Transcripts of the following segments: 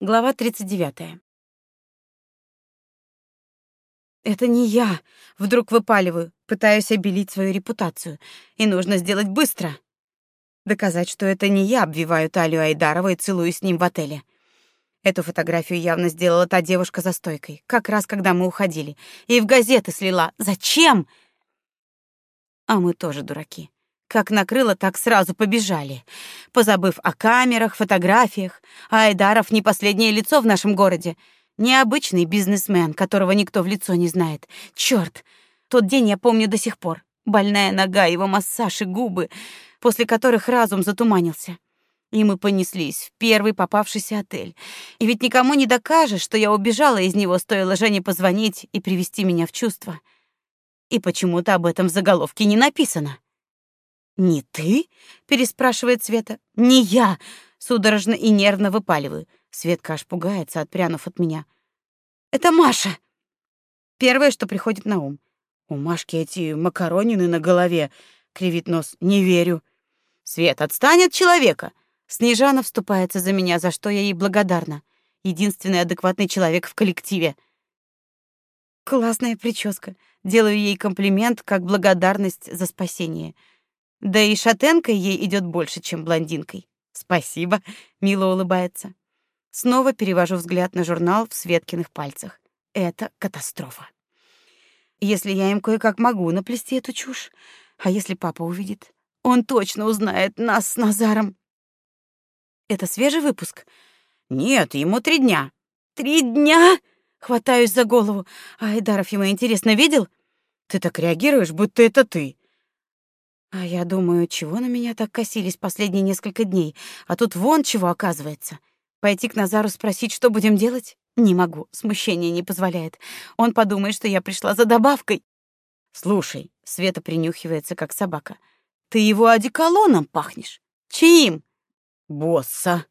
Глава 39. Это не я, вдруг выпаливаю, пытаюсь обелить свою репутацию, и нужно сделать быстро. Доказать, что это не я обвиваю талию Айдарова и целуюсь с ним в отеле. Эту фотографию явно сделала та девушка за стойкой, как раз когда мы уходили, и в газеты слила. Зачем? А мы тоже дураки. Как накрыло, так сразу побежали, позабыв о камерах, фотографиях. А Айдаров не последнее лицо в нашем городе. Необычный бизнесмен, которого никто в лицо не знает. Черт! Тот день я помню до сих пор. Больная нога, его массаж и губы, после которых разум затуманился. И мы понеслись в первый попавшийся отель. И ведь никому не докажешь, что я убежала из него, стоило Жене позвонить и привести меня в чувство. И почему-то об этом в заголовке не написано. «Не ты?» — переспрашивает Света. «Не я!» — судорожно и нервно выпаливаю. Светка аж пугается, отпрянув от меня. «Это Маша!» Первое, что приходит на ум. У Машки эти макаронины на голове. Кривит нос. Не верю. Свет, отстань от человека. Снежана вступается за меня, за что я ей благодарна. Единственный адекватный человек в коллективе. Классная прическа. Делаю ей комплимент как благодарность за спасение. Да и шатенкой ей идет больше, чем блондинкой. Спасибо, мило улыбается. Снова перевожу взгляд на журнал в Светкиных пальцах. Это катастрофа. Если я им кое-как могу наплести эту чушь, а если папа увидит, он точно узнает нас с Назаром. Это свежий выпуск? Нет, ему три дня. Три дня? Хватаюсь за голову. Айдаров ему интересно видел? Ты так реагируешь, будто это ты. А я думаю, чего на меня так косились последние несколько дней, а тут вон чего оказывается. Пойти к Назару спросить, что будем делать? Не могу, смущение не позволяет. Он подумает, что я пришла за добавкой. Слушай, Света принюхивается как собака. Ты его одеколоном пахнешь. Чьим? Босса.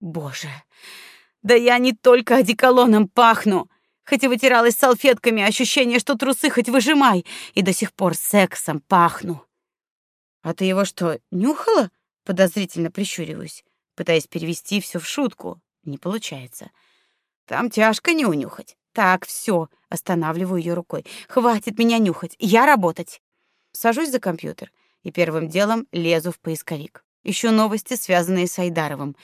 Боже. Да я не только одеколоном пахну. Хоть и вытиралась салфетками, ощущение, что трусы хоть выжимай, и до сих пор сексом пахну. А ты его что, нюхала? Подозрительно прищуриваюсь, пытаясь перевести все в шутку. Не получается. Там тяжко не унюхать. Так, все, останавливаю ее рукой. Хватит меня нюхать, я работать. Сажусь за компьютер и первым делом лезу в поисковик. Ищу новости, связанные с Айдаровым.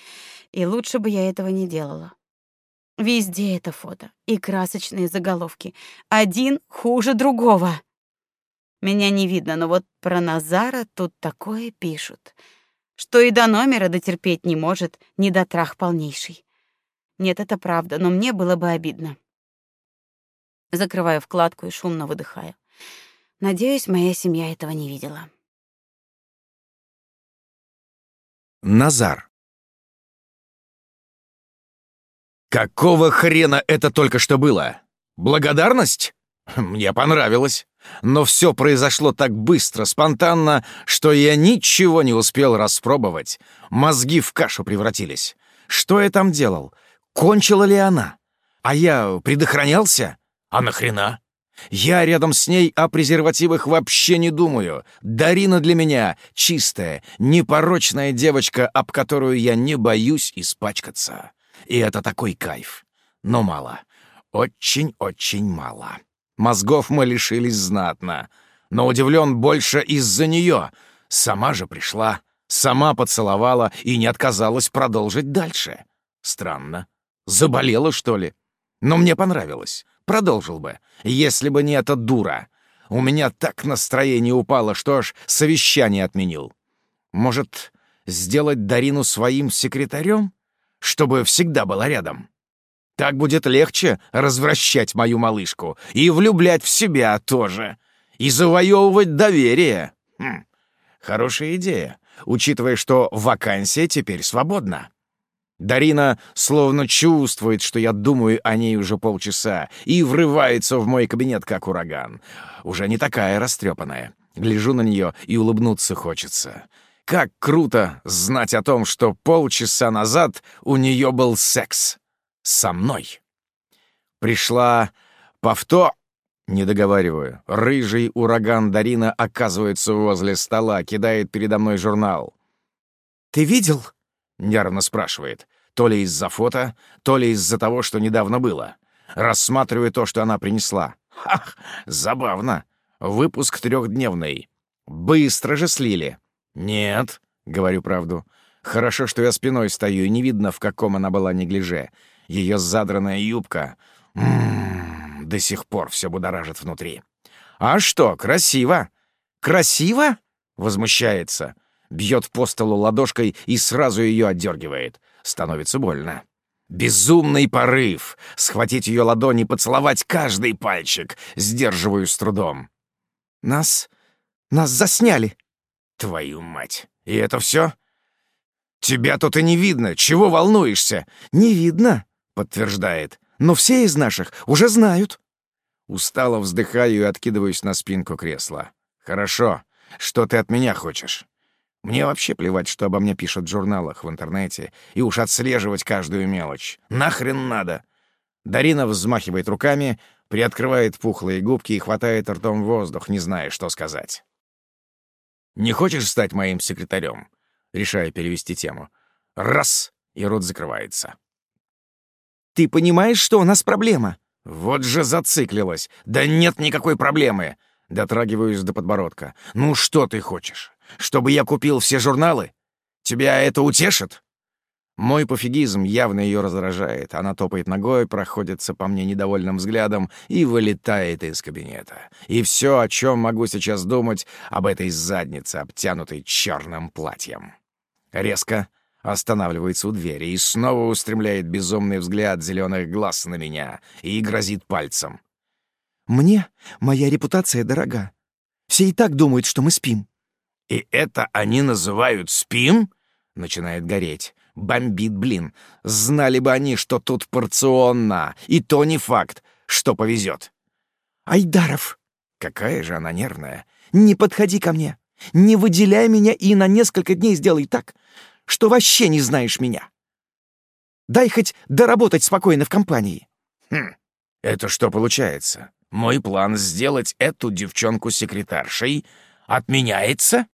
И лучше бы я этого не делала. Везде это фото и красочные заголовки. Один хуже другого. Меня не видно, но вот про Назара тут такое пишут, что и до номера дотерпеть не может, недотрах полнейший. Нет, это правда, но мне было бы обидно. Закрываю вкладку и шумно выдыхаю. Надеюсь, моя семья этого не видела. Назар. Какого хрена это только что было? Благодарность? Мне понравилось. Но все произошло так быстро, спонтанно, что я ничего не успел распробовать. Мозги в кашу превратились. Что я там делал? Кончила ли она? А я предохранялся? А нахрена? Я рядом с ней о презервативах вообще не думаю. Дарина для меня чистая, непорочная девочка, об которую я не боюсь испачкаться. И это такой кайф. Но мало. Очень-очень мало. Мозгов мы лишились знатно. Но удивлен больше из-за нее. Сама же пришла, сама поцеловала и не отказалась продолжить дальше. Странно. Заболела, что ли? Но мне понравилось. Продолжил бы, если бы не эта дура. У меня так настроение упало, что аж совещание отменил. Может, сделать Дарину своим секретарем? Чтобы всегда была рядом. Так будет легче развращать мою малышку и влюблять в себя тоже. И завоевывать доверие. Хм, хорошая идея, учитывая, что вакансия теперь свободна. Дарина словно чувствует, что я думаю о ней уже полчаса, и врывается в мой кабинет, как ураган. Уже не такая растрепанная. Гляжу на нее, и улыбнуться хочется. Как круто знать о том, что полчаса назад у нее был секс со мной. Пришла повто... Не договариваю. Рыжий ураган Дарина оказывается возле стола, кидает передо мной журнал. «Ты видел?» — нервно спрашивает. То ли из-за фото, то ли из-за того, что недавно было. Рассматриваю то, что она принесла. Ах, забавно. Выпуск трехдневный. Быстро же слили. Нет, говорю правду. Хорошо, что я спиной стою, и не видно, в каком она была неглиже. Ее задранная юбка. М -м -м, до сих пор все будоражит внутри. «А что, красиво?» «Красиво?» — возмущается. Бьет по столу ладошкой и сразу ее отдергивает. Становится больно. Безумный порыв. Схватить ее ладони поцеловать каждый пальчик. Сдерживаю с трудом. «Нас... нас засняли!» «Твою мать! И это все? «Тебя тут и не видно. Чего волнуешься?» «Не видно», — подтверждает. «Но все из наших уже знают». Устало вздыхаю и откидываюсь на спинку кресла. «Хорошо. Что ты от меня хочешь?» Мне вообще плевать, что обо мне пишут в журналах, в интернете, и уж отслеживать каждую мелочь. Нахрен надо? Дарина взмахивает руками, приоткрывает пухлые губки и хватает ртом воздух, не зная, что сказать. «Не хочешь стать моим секретарем?» Решаю перевести тему. Раз — и рот закрывается. «Ты понимаешь, что у нас проблема?» «Вот же зациклилась! Да нет никакой проблемы!» Дотрагиваюсь до подбородка. «Ну что ты хочешь? Чтобы я купил все журналы? Тебя это утешит?» Мой пофигизм явно ее раздражает. Она топает ногой, проходится по мне недовольным взглядом и вылетает из кабинета. И все, о чем могу сейчас думать, об этой заднице, обтянутой черным платьем. Резко останавливается у двери и снова устремляет безумный взгляд зеленых глаз на меня и грозит пальцем. «Мне моя репутация дорога. Все и так думают, что мы спим». «И это они называют спим?» Начинает гореть. Бомбит, блин. Знали бы они, что тут порционно. И то не факт, что повезет. «Айдаров!» Какая же она нервная. «Не подходи ко мне. Не выделяй меня и на несколько дней сделай так, что вообще не знаешь меня. Дай хоть доработать спокойно в компании». «Хм, это что получается? Мой план сделать эту девчонку секретаршей отменяется?»